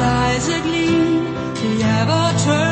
eyes agleam, the ever.